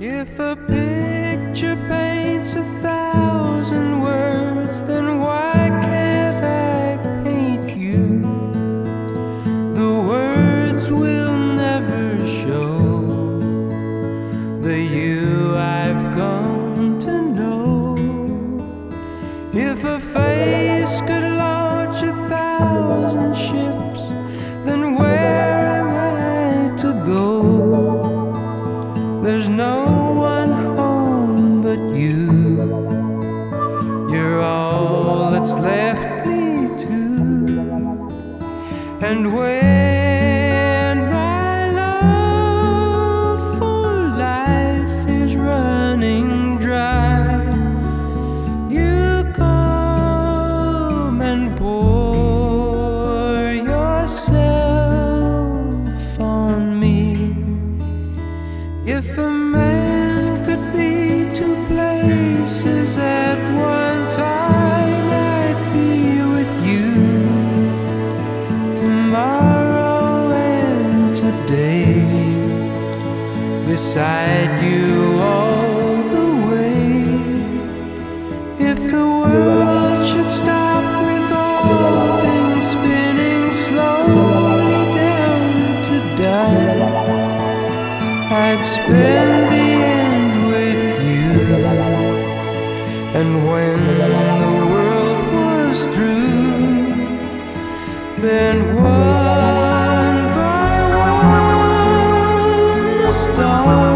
If a picture paints a thousand words, will never show the you I've come to know. If a face could launch a thousand ships, then where am I to go? There's no one home but you. You're all that's left me to. And when If a man could be two places at one time, I'd be with you. Tomorrow and today, beside you all I'd spend the end with you. And when the world was through, then one by one the stars.